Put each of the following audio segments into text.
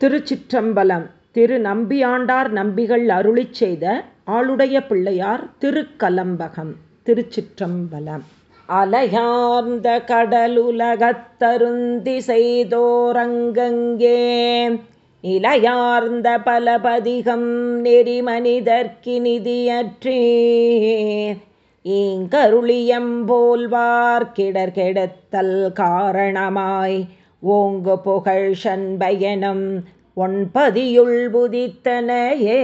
திருச்சிற்றம்பலம். திரு நம்பியாண்டார் நம்பிகள் அருளி செய்த ஆளுடைய பிள்ளையார் திருக்கலம்பகம். திருச்சிற்றம்பலம். அலையார்ந்த கடலுலகத்தருந்தி செய்தோரங்கங்கே நிலையார்ந்த பலபதிகம் நெறிமனிதற்கினிதியற்றே ஈங்கருளியம்போல்வார் கிடர் கிடர்கெடுத்தல் காரணமாய் ஓங்கு புகழ் சண்பயனம் ஒன்பதியுள் புதித்தனையே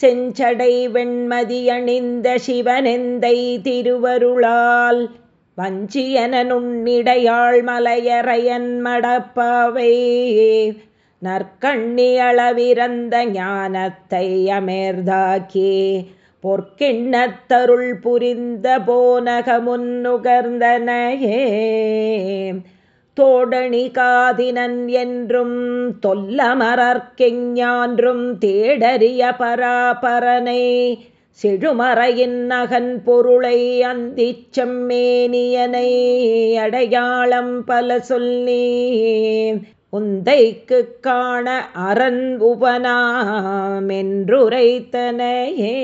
செஞ்சடை வெண்மதி அணிந்த சிவனெந்தை திருவருளால் வஞ்சியனுண்ணிடையாள் மலையறையன் மடப்பாவை. நற்கண்ணி அளவிறந்த ஞானத்தை அமேர்தாக்கி பொற்கிண்ணத்தருள் புரிந்த போனக முன்னுகர்ந்தனையே தோடணி காதினன் என்றும் தொல்லமரர்க்கெஞ்ஞான்றும் தேடறிய பராபரனை செழுமறையின் நகன் பொருளை அந்திச் செம்மேனியனை அடையாளம் பல சொல்லி உந்தைக்கு காண அரண் உபனாமென்றுரைத்தனையே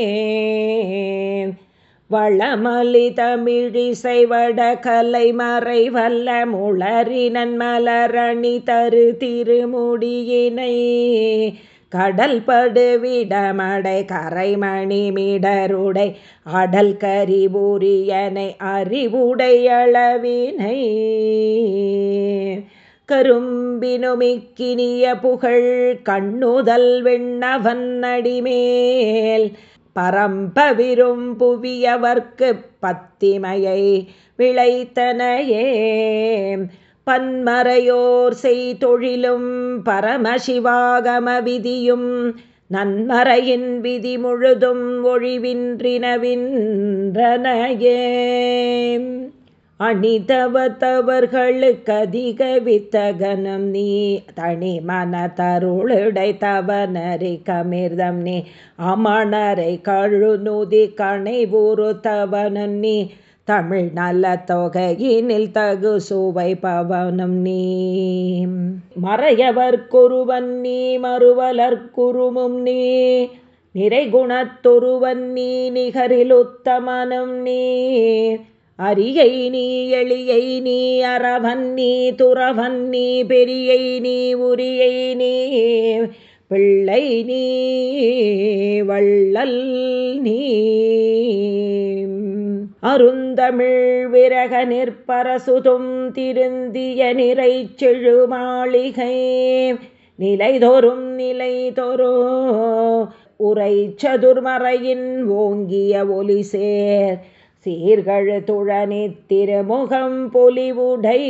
வளமலி தமிழிசை வட கலை மறை வல்ல முளரினன் மலரணி தரு திருமுடியினை. கடல் படுவிடமடை கரைமணி மிடருடை அடல் கரிபூரியனை அறிவுடையளவினை கரும்பினுமிக்கினிய புகழ் கண்ணுதல் வெண்ணவன் அடிமேல் பரம்ப விரும்புவியவர்க்கு பத்திமையை விளைத்தனையே. பன்மறையோர் செய்தொழிலும் பரமசிவாகம விதியும் நன்மறையின் விதி முழுதும் ஒழிவின்றினவின்றனையே அணிதவத்தவர்களுக்கதிக வித்தகனம் நீ. தனி மன தருளுடை தவனரை கமிர்தம் நீ. அமணரை கழுநுதி கணை ஊரு தவனம் நீ. தமிழ் நல்ல தொகையினில் தகு சுவை பவனம் நீ. மறையவர்க்குருவன் நீ மறுவலர்க்குருமும் நீ. நிறைகுணத்தொருவன் நீ நிகரில் உத்தமனும் நீ. அரியை நீ எளியை நீ அறவன் நீ துறவன் நீ பெரியை நீ உரியை நீ பிள்ளை நீ வள்ளல் நீ. அருந்தமிழ் விரக நிற்பரசுதும் திருந்திய நிறை செழு மாளிகை நிலைதோறும் நிலைதொரு உரை சதுர்மறையின் ஓங்கிய ஒலி சேர் சீர்கழு துழனி திருமுகம் பொலிவுடை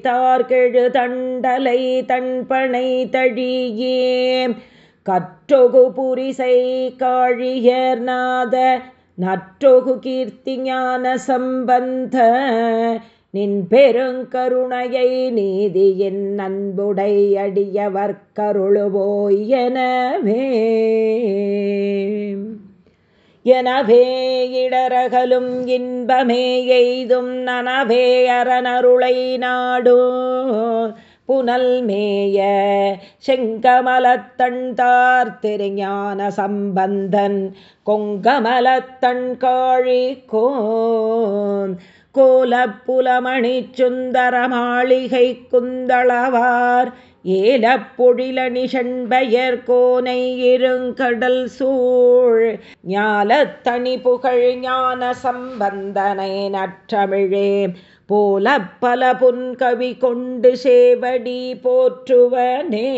தார்கெழு தண்டலை தன்பனை தழியே கற்றொகு புரிசை காழியர் நாத நற்றொகு கீர்த்தி ஞான சம்பந்த. நின் பெருங்கருணையை நீதியின் அன்புடை அடியவர் கருளுவோய் எனவே. எனவே இடரகலும் இன்பமே எய்தும் நனவே அரணருளை நாடும் புனல் மேய செங்கமலத்தன் தார் திருஞான சம்பந்தன் கொங்கமலத்தண் காழிக்கோ கோன் கோலப்புலமணி சுந்தர மாளிகை குந்தளவார். ஏலப்பொழிலணி செண்பயர் கோனை இருங்கடல் சூழ். ஞாலத்தனி புகழ் ஞான சம்பந்தனை நற்றமிழே. போல பல புன்கவி கொண்டு சேவடி போற்றுவனே.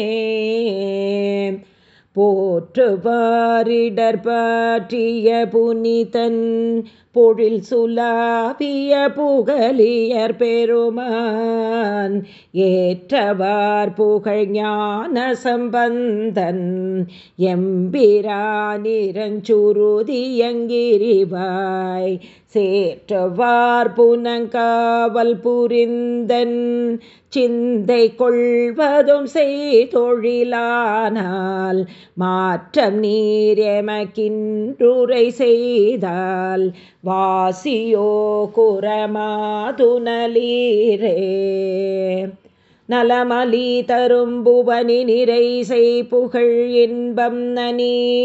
போற்றுவாரிடர் பாற்றிய புனிதன் பொழில் சுலாபிய புகலியர் பெருமான் ஏற்றவார் புகழ் ஞான சம்பந்தன் எம்பிரானிரஞ்சுருதியங்கிரிவாய் சேற்றவார் புனங்காவல் புரிந்தன் சிந்தை கொள்வதும் செய்தொழிலானால் மாற்றம் நீரெமக்கின்றுரை செய்தால் வாசியோ குரமாதுனலீரே. நலமலி தரும் புவனி நிறை செய் புகழ் இன்பம் நனி.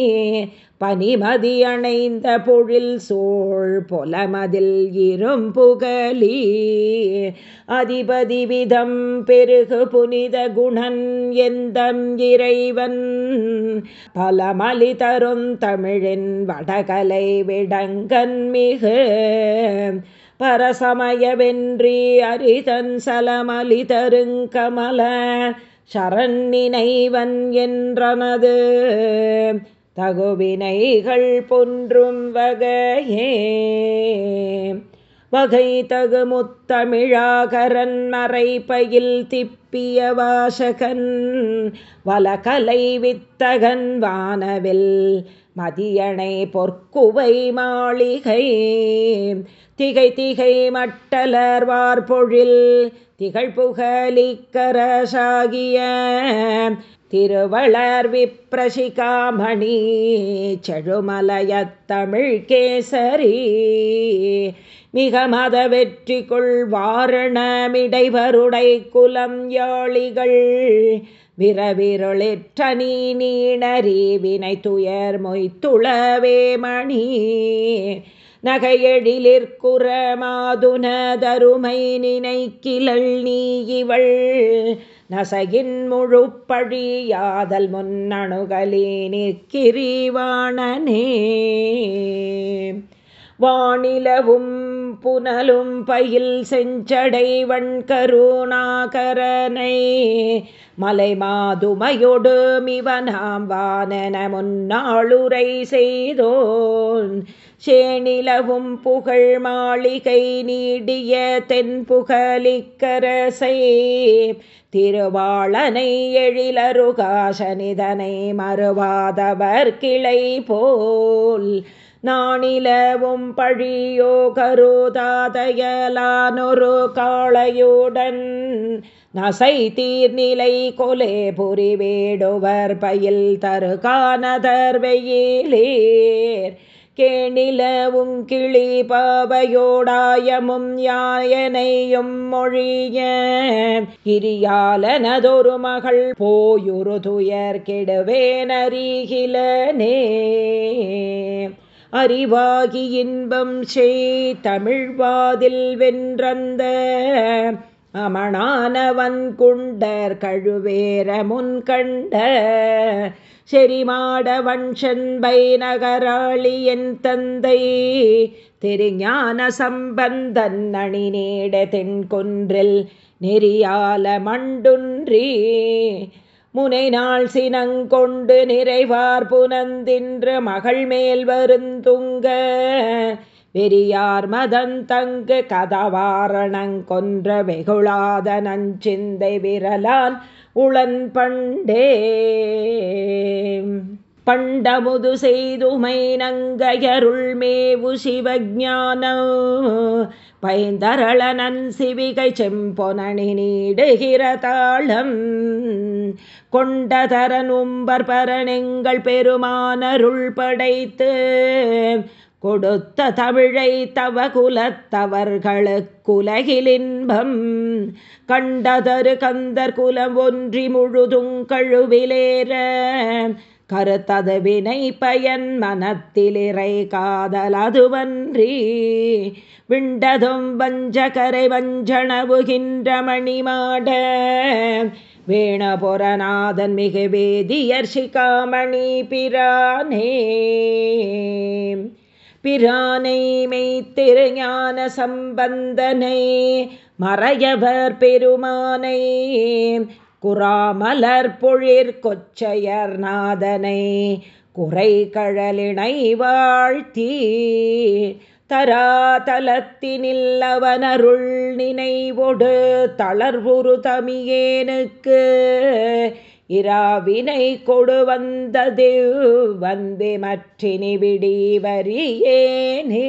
பனிமதியணைந்த பொழில் சோழ் பொலமதில் இரும்புகலி அதிபதி விதம் பெருகு புனித குணன் எந்தம் இறைவன்? பலமலி தரும் தமிழின் வடகலை விடங்கன் மிகு. பரசமயவென்றி அரிதன் சலமலி தருங்கமல சரண் நினைவன் என்றனது. தகுவினைகள் பொன்றும் வகையே. வகை தகு முத்தமிழாகரன் மறைப்பயில் திப்பிய வாசகன் வலகலை வித்தகன் வானவில் மதியணை பொற்குவை மாளிகை. திகை திகை மட்டலர்வார் பொழில் திகழ் திருவளர் விப்ரசிகாமணி செழுமலையத்தமிழ் கேசரி. மிக மத வெற்றி கொள்வாரணமிடைவருடை குலம் யாளிகள் விரவிருளிற்றனி நீணறி வினை துயர் மொய்த்துளவே மணி நகையெழிலிற்குற மாதுனதருமை நினைக்கிலள் நீ இவள் நசையின் முழு பழியாதல் முன்னணுகலே நிற்கிரிவாணனே வானிலவும் புனலும் பயில் செஞ்சடை வண்கருணாகரனை மலை மாதுமையொடு மிவனாம் வானன முன்னாளுரை செய்தோன். சேனிலவும் புகழ் மாளிகை நீடிய தென்புகலிக்கரசை திருவாளனை எழிலருகாசனிதனை மறுவாதவர் கிளை போல். நானிலவும் பழியோ கருதாதையலானொரு காளையுடன் நசை தீர்நிலை கொலே புரி வேடுவர் பயில் தரு வெயிலேர். கேணிலவும் கிளி பாவையோடாயமும் யாயனையும் மொழிய கிரியாலனதொரு மகள் போயுரு துயர் கெடுவேனறிகிலனே. அறிவாகி இன்பம் செய் தமிழ்வாதில் வென்றந்த அமணானவன் குண்டர் கழுவேற முன்கண்ட செரிமாடவன் செண்பை நகராளி என் தந்தை திருஞான சம்பந்தன் அணி நேட தென்கொன்றில் நெறியால மண்டுன்றி முனை நாள் சினங்கொண்டு நிறைவார் புனந்தின்று மகள் மேல் வருந்துங்க வெறியார் மதந்தங்கு கதவாரணங்கொன்ற வெகுளாத நஞ்சிந்தை விரலான் உளன் பண்டே. பண்டமுது செய்துமை நங்கையருள்மேவு மேவு சிவஜான பைந்தரளனன் சிவிகை செம்பொனணி நீடுகிற தாளம். கொண்டதரனும்பர் பரனெங்கள் பெருமானருள் படைத்து கொடுத்த தமிழை தவ குலத்தவர்களுக்குலகிலின்பம் கண்டதரு கந்தர் குலம் ஒன்றி முழுதும் கழுவிலேற கருத்தது வினை பயன் மனத்திலிறை காதல் அதுவன்றி விண்டதும் வஞ்சகரை வஞ்சனவுகின்ற மணிமாட வேணபுரநாதன் மிகு வேதியர் சிகாமணி பிரானே. பிரானை மெய்த்திருஞான சம்பந்தனை மறையவர் பெருமானை. குறாமலர் பொழிர் கொச்சையர் நாதனை குறை கழலினை வாழ்த்தி தராதலத்தினில்லவனருள் நினைவொடு தளர்வுரு தமியேனுக்கு இராவினை கொடு வந்தது வந்தே மற்றினி விடிவரியேனே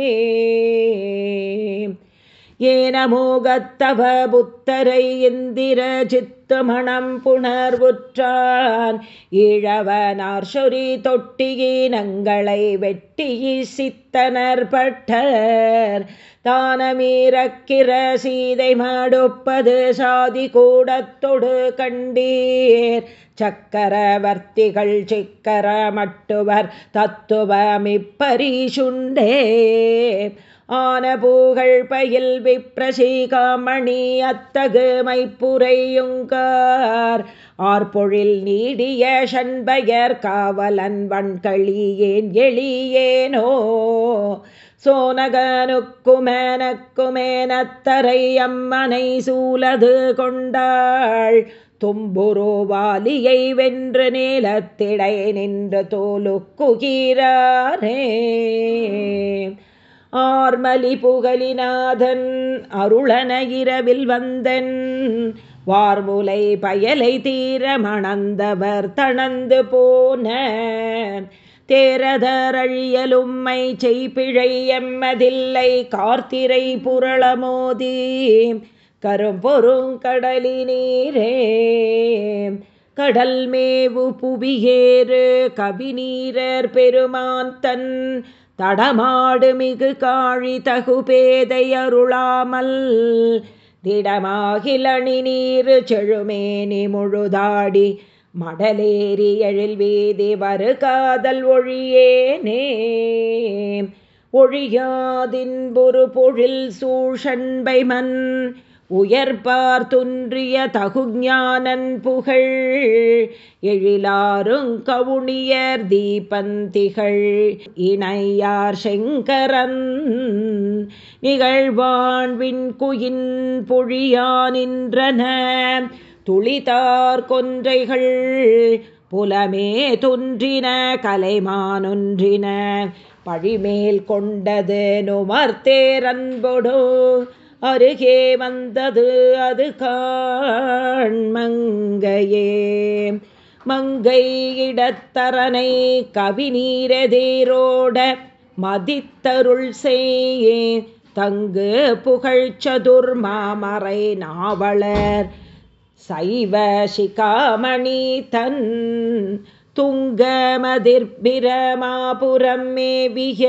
ஏனமோகத்தவ புத்தரை இந்திர சித்த மணம் புணர்வுற்றான். இழவனார் சொறி தொட்டியினங்களை வெட்டி சித்தனர் பட்டர். தானமீரக்கிற சீதை மடுப்பது சாதி கூடத்தொடு கண்டீர். சக்கரவர்த்திகள் சிக்கர மட்டுவர் தத்துவமிப்பரிசுண்டே ஆன பூகழ் பயில் விப்ரசீகாமணி அத்தகு மைப்புரையுங்கார் ஆர்பொழில் நீடிய ஷண்பயர் காவலன் வண்களியேன் எளியேனோ. சோனகனுக்குமேனக்குமேனத்தரை அம்மனை சூலது கொண்டாள். தும்புரோவாலியை வென்று நீலத்திடை நின்று தோலுக்குகிறாரே ஆர்மலி புகலிநாதன் அருளன இரவில் வந்தன். வார்முலை பயலை தீர மணந்தவர் தணந்து போன. தேரதரழியலும்மை செய்பிழை எம்மதில்லை கார்த்திரை புரளமோதி. கரும்பொருங்கடலி நீரே. கடல் மேவு புவியேறு கவிநீரர் பெருமான் தன் தடமாடுமிகு காழி தகுபேதையருளாமல் திடமாகிலணி நீரு செழுமேனி முழுதாடி மடலேறி எழில் வீதி வரு காதல் ஒழியேனே. ஒழியாதின்புரு பொழில் சூழ்ஷண்பை மண் உயர்பார் துன்றிய தகுஞானன் புகழ் எழிலாருங் கவுனியர் தீபந்திகள் இணையார் செங்கரன் நிகழ்வாழ்வின் குயின் பொழியானின்றன துளிதார் கொன்றைகள் புலமே துன்றின கலைமானொன்றின பழிமேல் கொண்டது நுமர்த்தேரன்பொடு அருகே வந்தது அது காண்மங்கையே. மங்கை இடத்தரனை கவிநீரதேரோட மதித்தருள் செய்யே. தங்கு புகழ்ச்சதுர் மாமறை நாவலர் சைவ சிகாமணி தன் துங்கமதிர்பிரமாபுரம் மேவிய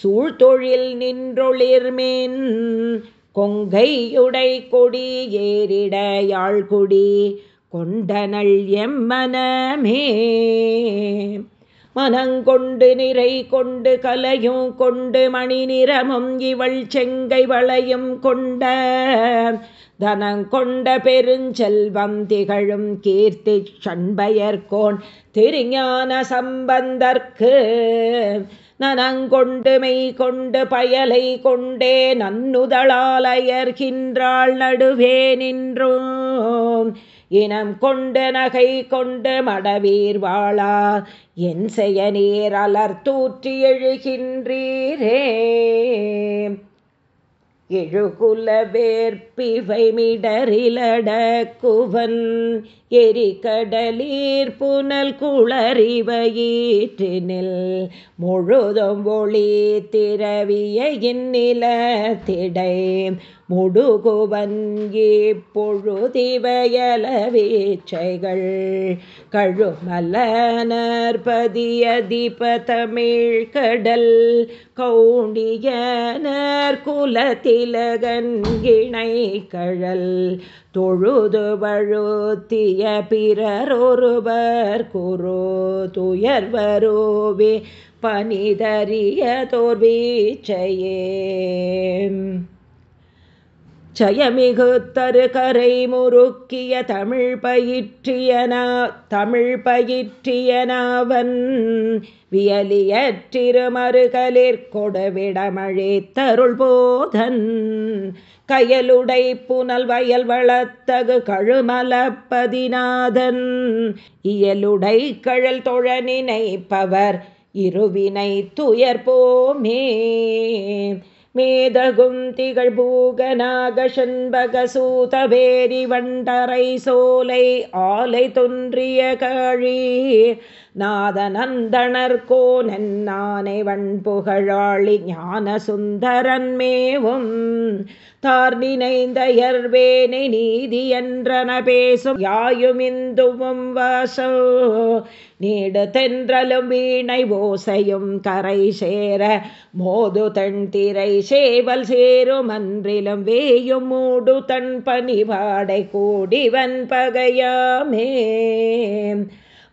சூழ்தொழில் நின்றொளிர்மேன் கொங்கையுடை கொடி ஏறிட யாழ்குடி கொண்டனள் எம்மனமே மனங்கொண்டு நிறை கொண்டு கலையும் கொண்டு மணி நிறமும் இவள் செங்கை வளையும் கொண்ட தனங்கொண்ட பெருஞ்செல்வம் திகழும் கீர்த்தி சண்பயர்கோன் திருஞான சம்பந்தர்க்கு. நனங்கொண்டு மெய் கொண்டு பயலை கொண்டே நன்னுதளாலயர்கின்றாள் நடுவே நின்றோம். இனம் கொண்டு நகை கொண்டு மடவீர் வாழா. என் செய்ய நீர் அலர்த்தூற்றி எழுகின்றீரே. எழுகுல வேற்பிவை மிடரிலடக்குவன். எரிகடலீர் புனல் குளறிவயிற்றினில் முழுதும் ஒளி திரவிய இந்நில திடை. முடுகுவங்கி பொழுதிவயலவீச்சைகள் கழுமல நற்பதியதிப தமிழ் கடல் கவுண்டியனர் குலத்திலகன் இணை கழல் தொழுது வழுத்திய பிறரொருவர் குரு துயர் வருவே பனிதறிய தோர்வீச்சையே ஜயமிகுத்தரு கரை முறுக்கிய தமிழ் பயிற்றியனா தமிழ் பயிற்றியனாவன். வியலிய திருமருகலிற் கொடுவிடமழே தருள் போதன் கயலுடை புனல் வயல் வளத்தகு கழுமலப்பதிநாதன் இயலுடை கழல் தொழ நினைப்பவர் இருவினை துயர்போமே மேதகும் திகழ் பூகநாக சண்பகசூதவேரி வண்டரை சோலை ஆலை தொன்றிய கழி நாதநந்தனர்கோ நன்னானை வண்புகழாளி ஞான சுந்தரன் மேவும். தார் நினைந்தயர்வேனை நீதி என்றன பேசும் யாயுமிந்துவும் வாசோ. நீடு தென்றலும் வீணை ஓசையும் கரை சேர மோது தன் திரை சேவல் சேரும் அன்றிலும் வேயும் மூடு தன் பணிவாடை கூடிவன் பகையாமே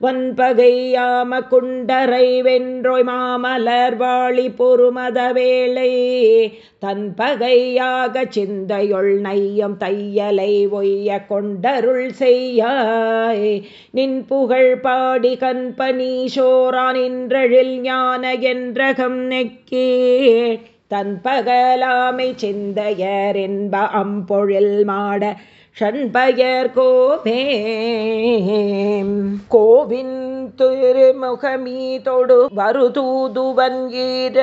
வன்பகையாம குண்டரை வென்றோய் மாமலர் வாழி பொறுமத வேளை தன் பகையாக சிந்தையொள் நையம் தையலை ஒய்ய கொண்டருள் செய்யாய். நின் புகழ் பாடி கண்பனீஷோரா நின்றழில் ஞான என்றகம் நெக்கே. தன் பகலாமை சிந்தையர் என்ப அம்பொழில் மாட ஷண்பயர் கோபே கோவின் திருமுகமீ தொடு வருதூதுவன் ஈர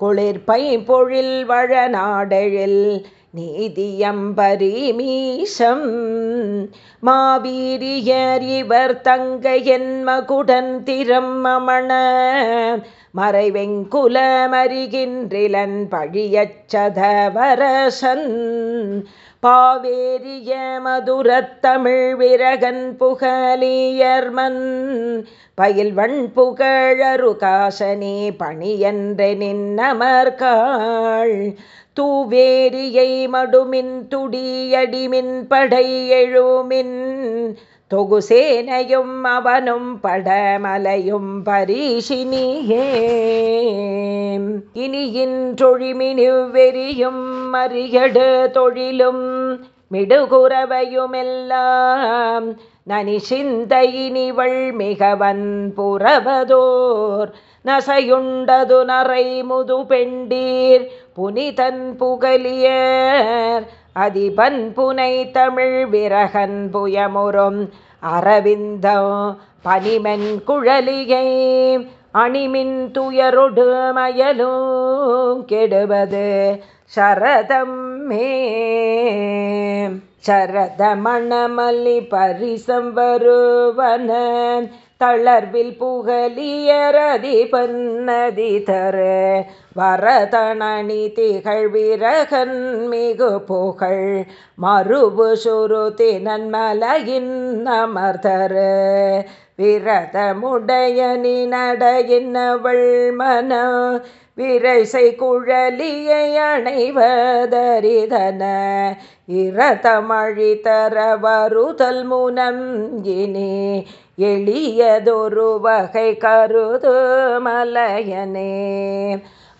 குளிர்பை பொழில் வழநாடழில் நீதியம்பரிமீசம் மாவீரியர் இவர் தங்கையன் என் மகுடன் திறம் அமண மறைவெங்குலமறிகின்றிலன் பழியச்சதவரசன் பாவேரிய மதுரத்தமிழ் விரகன் புகலியர்மன். பயில்வண் புகழரு காசனே பணியென்று நின்னமர்காள் தூவேரியை மடுமின் துடியடிமின் படை எழுமின் தொகுசேனையும் அவனும் படமலையும் பரிசினியே இனியின் தொழிமினிவெறியும் மறியடு தொழிலும் மிடுகுறவையுமெல்லாம் நனி சிந்தையினிவள் மிகவன் புறவதோர் நசையுண்டது நரை முது பெண்டீர் புனிதன் புகலியர் அதிபன் புனை தமிழ் விரகன் புயமுறும். அரவிந்தம் பனிமென் குழலியை அணிமின் துயரொடு மயலும் கெடுவது சரதம் மே. சரத மணமல்லி பரிசம் வருவன. தளர்வில் புகலியரதி பன்னதி தர வரதனி திகழ் விரகன் மிகு புகழ் மறுபு சுருதி நன்மலையின் அமர்தர. விரதமுடைய நினடையினவள் மன விரைசை குழலியை அணைவதரிதன இரதமழி தர வருதல் முனம் இனி எளியதொரு வகை கருது மலையனே.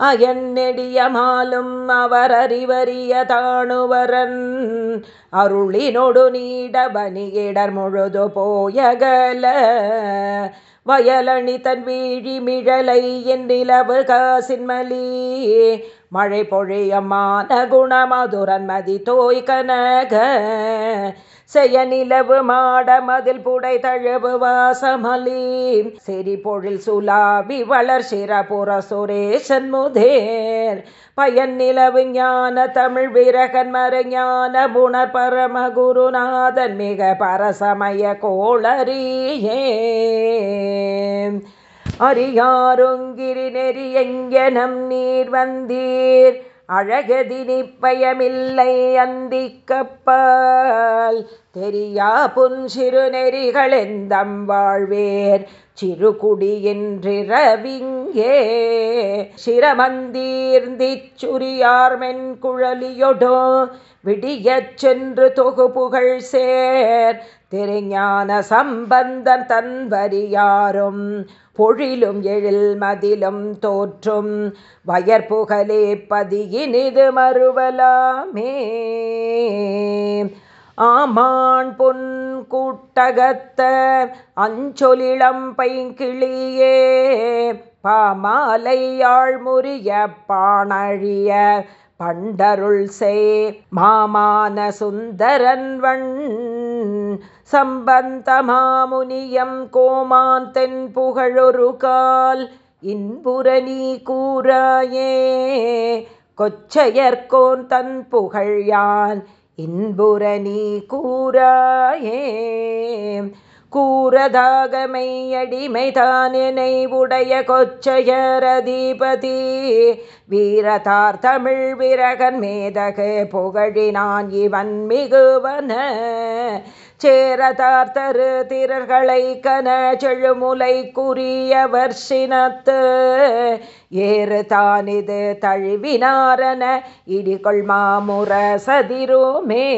அயன்னெடியமாலும் அவர் அறிவறிய தாணுவரன் அருளினொடு நீட பணியிடர் முழுது போயகல. வயலணி தன் வீழி மிழலை என் நிலவு காசின்மலி மழை பொழியமான குணமதுரன் மதி தோய் கனக செய்ய நிலவு மாட புடை தழுவு வாசமலி. செறி பொழில் சுலாபி வளர் சிறபுற சுரேசன் முதேர். பயன் நிலவு ஞான தமிழ் விரகன் மறுஞான ஞான புனர் பரம குருநாதன் மிக பரசமய கோளரியே அறியாருங்கிரி நெறியெங்கனம் நீர் வந்தீர். அழகதினி பயமில்லை அந்திக்கப்பால். தெரியா புன் சிறு நெறிகளெந்தம் வாழ்வேர். சிறுகுடியின்றிரவிங்கே. சிரமந்தீர்ந்திச் சுரியார்மென் குழலியொடோ. விடியச் சென்று தொகுப்புகள் சேர். திருஞான சம்பந்தன் தன் வரியாரும் பொழிலும் எழில் மதிலும் தோற்றும் வயற்புகலே பதியினிது மறுவலாமே. ஆமான் பொன் கூட்டகத்த அஞ்சொலிளம் பைங்கிளியே. பாமாலையாழ்முறிய பாணழிய பண்டருள் செய் மாமான சுந்தரன் வண் மாமுனியம் கோமான் தென் புகழொரு கால் இன்புற நீ கூறாயே கொச்சையர்கோன் தன் புகழ் யான் இன்புற நீ கூறாயே. கூறதாகமை அடிமை தானினை உடைய கொச்சையர் வீரதார் தமிழ் விரகன் மேதகு புகழினான் இவன் மிகுவன சேரதார் தரு திரர்களை கன செழுமுலை குறியவர் சினத்து. ஏறு தானிது தழுவினாரன இடிகொள் மாமுர சதிரோமே.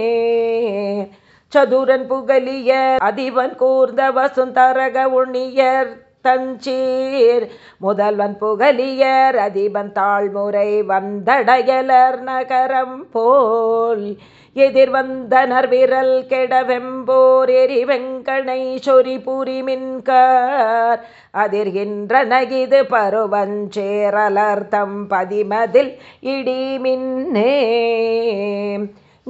சதுரன் புகலிய அதிபன் கூர்ந்த வசுந்தரக உண்ணியர் தஞ்சீர். முதல்வன் புகலியர் அதிபன் தாழ்முறை வந்தடையலர் நகரம் போல். எதிர்வந்தனர் விரல் கெடவெம்போர் எரி வெங்கனை சொறி புரி மின்கார் அதிர்கின்ற நகிது பருவஞ்சேரலர்த்தம் பதிமதில் இடி மின்னே.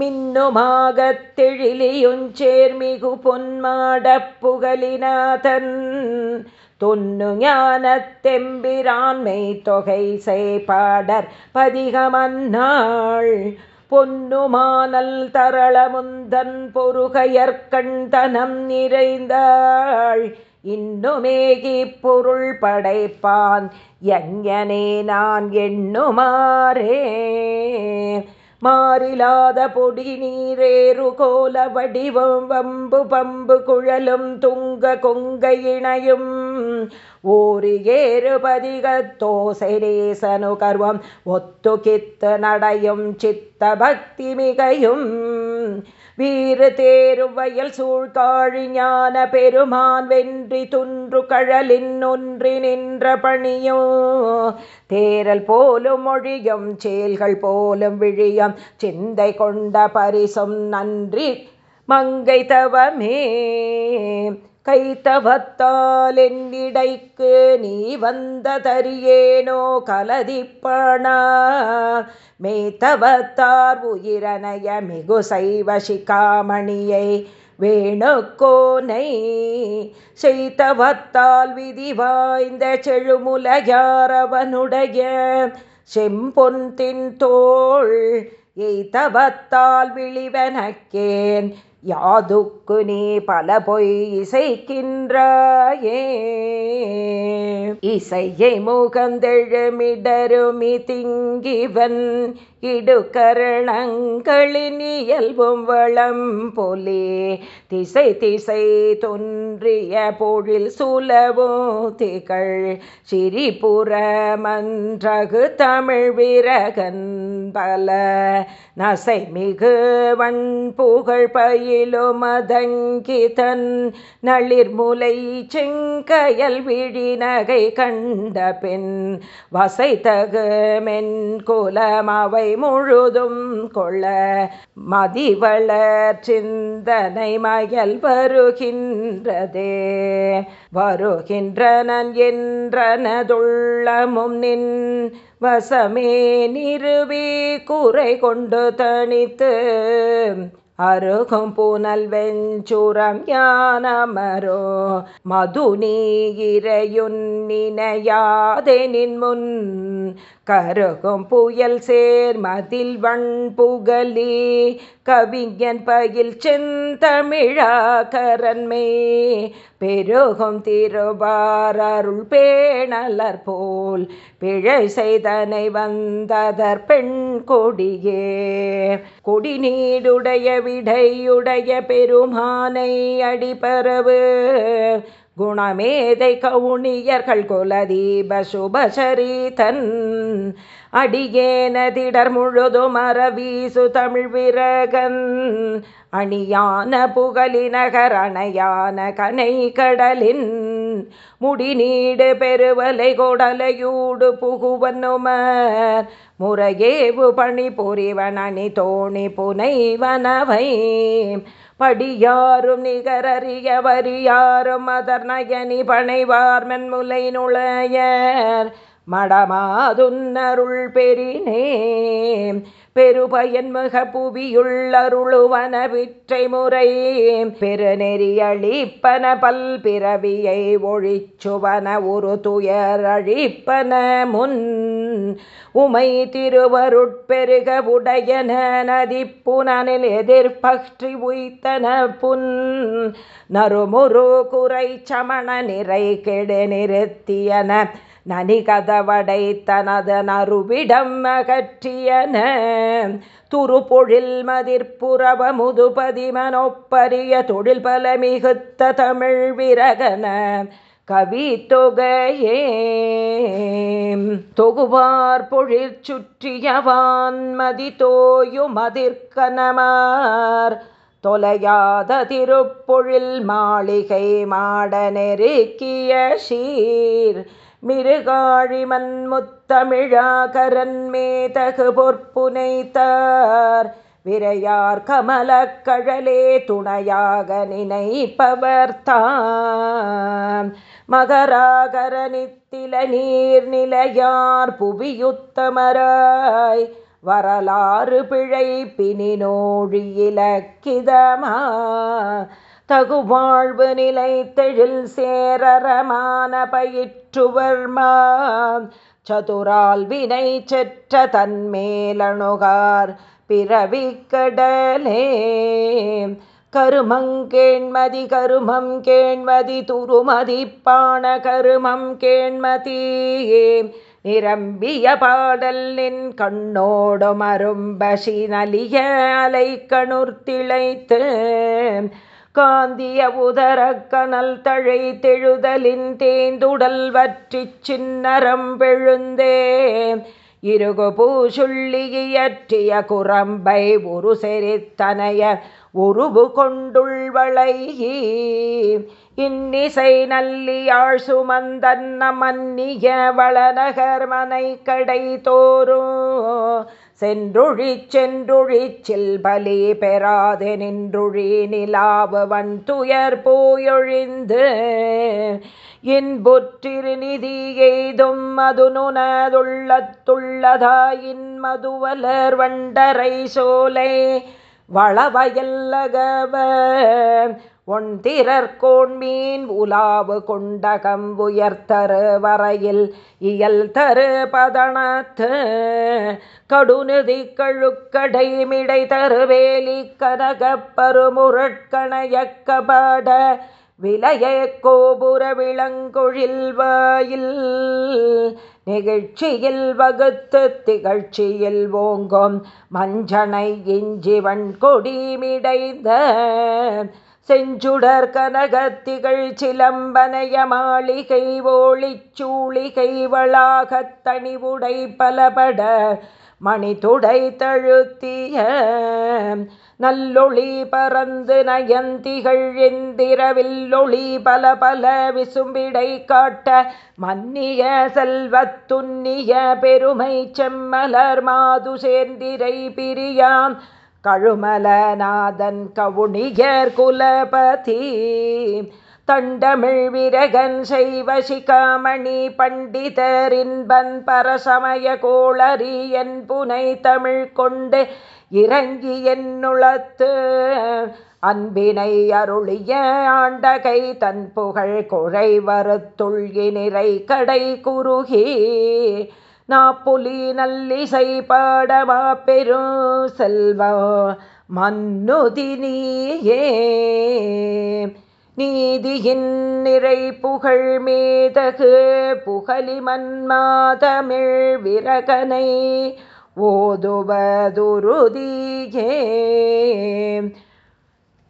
மின்னுமாகத் தெழிலியுஞ்சேர்மிகு பொன்மாடப் புகலினாதன் தொன்னு ஞான தெம்பிரான்மை தொகை செய்பாடற் பதிகமன்னாள். பொன்னுமானல் தரளமுந்தன் பொருகையற்கண்தனம் நிறைந்தாள். இன்னுமேகி பொருள் படைப்பான். எங்கனே நான் எண்ணுமாறே. மாறிலாத பொடி நீரேறு கோல வடிவம் வம்பு பம்பு குழலும் துங்க கொங்க இணையும். ஓரி ஏறு பதிகத்தோசைரேசனு கர்வம் ஒத்து கித்து நடையும் சித்த பக்தி மிகையும். வீறு தேருவயல் சூழ்காழி ஞான பெருமான் வென்றி துன்று கழலின் ஒன்றி நின்ற பணியோ தேரல் போலும் மொழியும் செயல்கள் போலும் விழியம். சிந்தை கொண்ட பரிசும் நன்றி. மங்கை தவமே கைத்தவத்தால் என்னிடைக்கு நீ வந்த தரியேனோ கலதிப்பணா மேத்தவத்தார் உயிரனைய மிகு சைவ சிகாமணியை வேணுக்கோனை செய்தவத்தால் விதி வாய்ந்த செழுமுலையாரவனுடைய செம்பொன் தோள். எய்தவத்தால் விழிவனக்கேன். யாதுக்கு நீ பல பொய் இசைக்கின்றாயே. இசையை முகந்தெழுமிடருமி திங்கிவன். இடுகரணங்களின் இயல்பும் வளம் போலே. திசை திசை தொன்றிய பொழில் சுலவோ திகழ். சிரிபுற மன்றகு தமிழ் விரகன் பல. நசை மிகு வன் புகழ் பயிலும் நளிர்முலை செங்கயல் விழி நகை கண்ட பெண். வசைத்தகு மென் குலம் அவை முழுதும் கொள்ள மதிவளர் சிந்தனை மயல் வருகின்றதே. வருகின்றனன் என்றனதுள்ளமும் நின் வசமே நிறுவி குறை கொண்டு தனித்து அருகும் புனல் வெஞ்சுரம் ஞானமரோ. மது நீ இறையுன் நீரையுன்னினையாதெனின் முன் கருகும் புயல் சேர் மதில் வண் புகலி கவிஞன் பயில் செந்தமிழாக்கரன்மே பெருகும் திருவாரருள் பேணலர் போல் பிழை செய்தனை வந்ததற் பெண் கொடியே. கொடிநீடுடைய விடையுடைய பெருமானை அடிபரவு குணமேதை கவுனியர்கள் குலதீப சுபசரீதன் அடியேனதிடர் முழுதும் அறவீசு தமிழ் விரகன் அணியான புகழினகர் அணையான கனை கடலின் முடிநீடு பெருவலை கொடலையூடு புகுவனுமர் முறையேவு பணி புரிவன் அணி தோணி புனைவனவை படியாரும் நிகரறிய வரியாரும் அதர் நயனி பனைவார் மென்முலை நுழையர். மடமாதுன்னருள் பெரினே பெருபயன்முக புவியுள்ளருளுவன விற்றை முறை பெருநெறியழிப்பன பல்பிறவியை ஒழிச்சுவன ஒரு துயரழிப்பன முன். உமை திருவருட்பெருக உடையன நதிப்புனனில் எதிர்பற்றி உய்த்தன புன். நறுமுரு குறை சமண நிறை கெடு நிறுத்தியன நனிகதவடை தனது நறுவிடம் அகற்றியன. துருபொழில் மதிர்புறவ முதுபதிமனொப்பரிய தொழில் பல மிகுத்த தமிழ் விரகன கவி தொகையே தொகுவார் பொழிற் சுற்றியவான் மதி தோயுமதிர்கனமார் தொலையாத திருப்பொழில் மாளிகை மாட நெருக்கிய சீர் மிருகாழி மண்முத்தமிழாகரன் மேதகு பொற்புனைத்தார். விரையார் கமலக்கழலே துணையாக நினைப்பவர் தான் மகராகர நித்தில நீர் நிலையார் புவியுத்தமராய். வரலாறு பிழை பிணினோழி இலக்கிதமா. தகுவாழ்வு நிலை தெழில் சேரரமான பயிற்றுவர்மா சதுரால் வினை செற்ற தன்மேலணுகார் பிறவிக்கடலே. கருமங்கேண்மதி கருமம் கேண்மதி துருமதி பாண கருமம் கேண்மதியே நிரம்பிய பாடல் நின் கண்ணோடும் அரும்பசி நலிய அலை கணுர்த்திழைத்து காந்திய உதர கனல் தழை தெழுதலின் தேந்துடல் வற்றி சின்னரம் பெழுந்தே. இருகு பூசுள்ளியற்றிய குரம்பை ஒரு செறித்தனைய உருவு கொண்டுள்வளை இன்னிசை நல்லியாழ் சுமந்தன்ன மன்னிய வளநகர் மனை கடை தோறும் சென்றொழி சென்றொழி சில்பலி பெறாது நின்றொழி நிலாவன் துயர் போயொழிந்து. இன்புற்றிரு நிதி எய்தும் மது நுணதுள்ளத்துள்ளதாயின் மதுவலர் வண்டரை சோலை. வளவயல்லகவ ஒன்திரற்கோன் மீன் உலாவு கொண்டகம் உயர்த்தரு வரையில் இயல் தரு பதனத்து. கடுநிதி கழுக்கடை மிடை தருவேலி கனகப்பருமுரட்கணையக்கபாட விலைய கோபுர விளங்கொழில் வாயில் நிகழ்ச்சியில் வகுத்து திகழ்ச்சியில் ஓங்கும் மஞ்சனை இஞ்சிவன் கொடிமிடைந்த செஞ்சுடர் கனகத்திகள் சிலம்பனைய மாளிகை ஓளிச்சூளிகை வளாகத் தணிவுடை பலபட மணிதுடை தழுத்திய நல்லொளி பறந்து நயந்திகள் எந்திரவில்லொளி பல பல விசும்பிடை காட்ட மன்னிய செல்வத்துன்னிய பெருமை செம்மலர் மாது சேர்ந்திரை பிரியான் கழுமலநாதன் கவுணிகர் குலபதி தண்டமிழ் விரகன் செய்வ சிகாமணி பண்டிதரின்பன் பரசமய கோளரி என் புனை தமிழ் கொண்டு இறங்கி என்னுளத்து அன்பினை அருளிய ஆண்டகை தன் புகழ் குழை வருத்துள்கி நிறை கடை குறுகி. நாப்புலி நல்லிசை பாடமா பெரும் செல்வம் மன்னுதி நீயே. நீதியின் நிறை புகழ் மேதகு புகழி மன்மாதமிழ் விரகனை ஓதுவதுருதியே.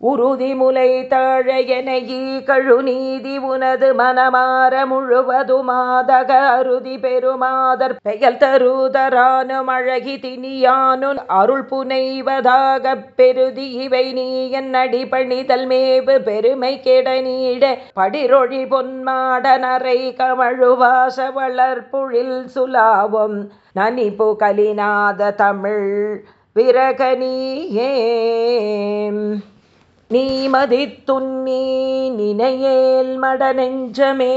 உறுதி முலை தாழையனையீ கழுநீதி உனது மனமாற முழுவது மாதக அருதி பெருமாதர் பெயல் தருதரானும் அழகி தினியானுன் அருள் புனைவதாக பெருதி இவை நீ என் அடிபணிதல் மேவு பெருமை கெடநீட. படிரொழி பொன்மாடனரை கமழுவாச வளர்புழில் சுலாவும் நனிப்பு கலிநாத தமிழ் விரகனியே நீ மதித்துன்னீ நினையேல் மடநெஞ்சமே.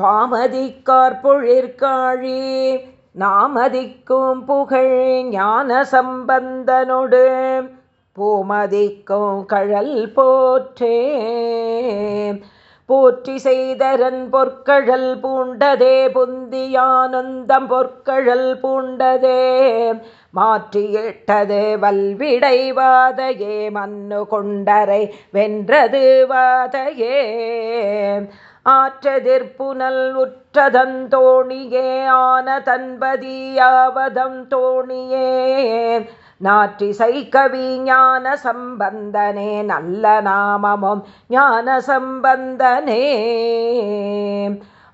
காமதிக்கார் பொழிற்காழி நாமதிக்கும் புகழ் ஞான சம்பந்தனொடு பூமதிக்கும் கழல் போற்றே. போற்றி செய்தரன் பொற்கழல் பூண்டதே புந்தியானந்தம் பொற்கழல் பூண்டதே. மாற்றியிட்டது வல்விடை வாதையே மண்ணு கொண்டரை வென்றது வாதையே. ஆற்றதிர்ப்புனல் உற்றதந்தோணியே ஆன தன்பதியாவதம் தோணியே. நாற்றிசை கவி ஞான சம்பந்தனே நல்ல நாமமும் ஞான சம்பந்தனே.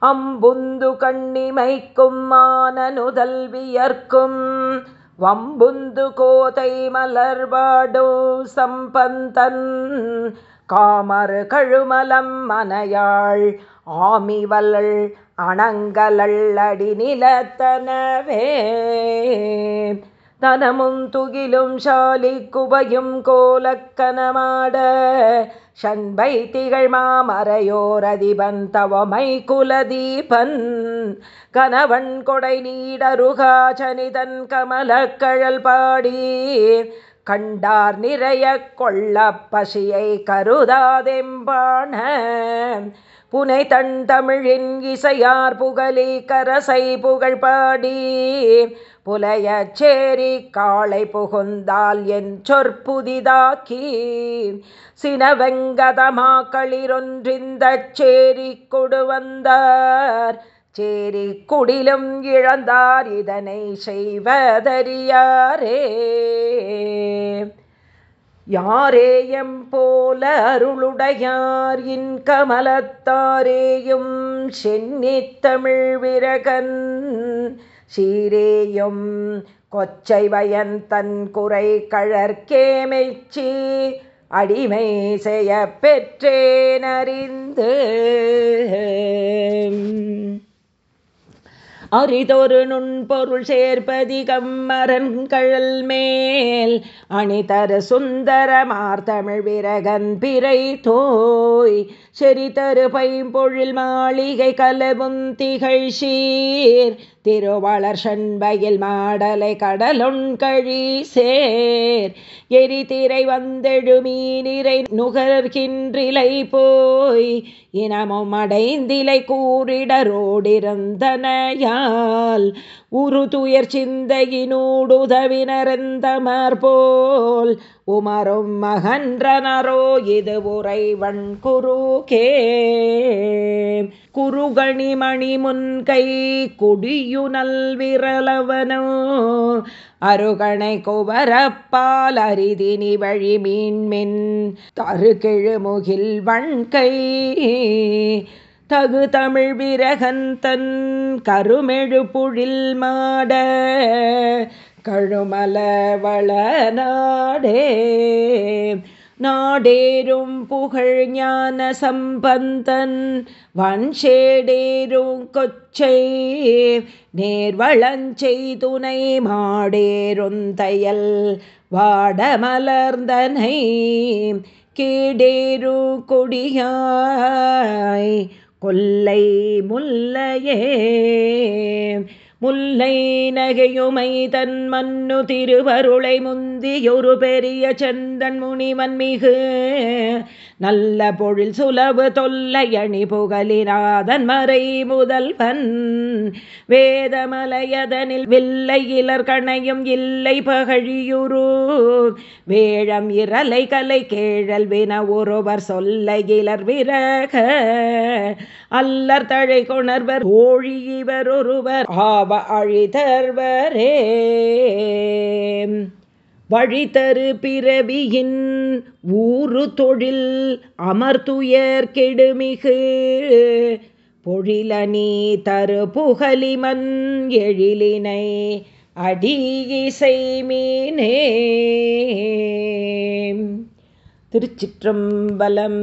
அம்புந்து கண்ணிமைக்கும் மானனுதல் வியர்க்கும் வம்புந்து கோதை மலர்வாடோ சம்பந்தன் காமறு கழுமலம் மனையாள் ஆமிவல் அணங்கலள் நிலத்தனவே. தனமும் துகிலும் ஷாலி குபையும் கோலக்கனமாட சண்பை திகழ் மாமரையோர் தவமை குலதீபன். கணவன் கொடை நீடருகாச்சனிதன் கமலக்கழல் பாடி. கண்டார் நிறைய கொள்ள பசியை கருதாதெம்பான. புனை தன் தமிழின் இசையார் புகழி கரசை புகழ் பாடி புலைய சேரி காளை புகுந்தால் என் சொற்புதிதாக்கி சினவெங்கதமா களிரொன்றிந்த சேரி கொடு வந்தார் சேரி குடிலும் இழந்தார் இதனை செய்வதறியாரே. யாரேயம் போல அருளுடையார் இன் கமலத்தாரேயும் சென்னி தமிழ் விரகன். சீரேயும் கொச்சை வயன் தன் குறை கழற்கேமைச்சி அடிமை செய்ய பெற்றேனறிந்து அரிதொரு நுண்பொருள் சேர்ப்பதி கம்மரன் கழல் மேல் அணிதர சுந்தரமார் தமிழ் விரகன் பிறை தோய் செறிதரு பைம்பொழில் மாளிகை கலவும் திகழ் சீர் திருவளர் சண்பையில் மாடலை கடலுண் கழி சேர் எரிதிரை வந்தெழு மீனிரை நுகர்கின்றிலை போய். இனமும் அடைந்திலை கூறிடரோடிருந்தனையால் உருதுயர் துயர் சிந்தையினூடுதவினரந்தமர் உமரும் மகன்றனரோ இது உறைவன் குருகே குருகணி மணி முன்கை குடியுனல் விரலவனோ அருகணை குவரப்பால் அரிதினி வழி மீன்மின் தருகிழு முகில் வண்கை. தகு தமிழ் விரகந்தன் கருமெழு புழில் மாட கழுமல வள நாடே. நாடேரும் புகழ் ஞான சம்பந்தன் வன்ஷேடேரும் கொச்சை. நேர்வளஞ்செய்துனை மாடேருந்தையல் வாடமலர்ந்தனை கேடேரு கொடியாய். கொல்லை முல்லையே. முல்லை நகையுமை தன் மன்னு திருவருளை முந்தியொரு பெரிய செந்தன் முனிவன் மிகு. நல்ல பொழில் சுலவு தொல்லையணி புகழினாதன் மறை முதல்வன். வேதமலையதனில் வில்லை இலர் கணையும் இல்லை பகழியுரு வேழம் இரலை கலை கேழல் வின ஒருவர் சொல்ல இலர் விரக. அல்லர் தழை கொணர்வர் ஓழி இவர் ஒருவர் ஆவ அழிதர்வரே வழிதரு பிறவியின் ஊறு தொழில் அமர்துயர் கெடுமிகு. பொழிலனி தரு புகலிமன் எழிலினை அடியிசை மீனே. திருச்சிற்றம்பலம்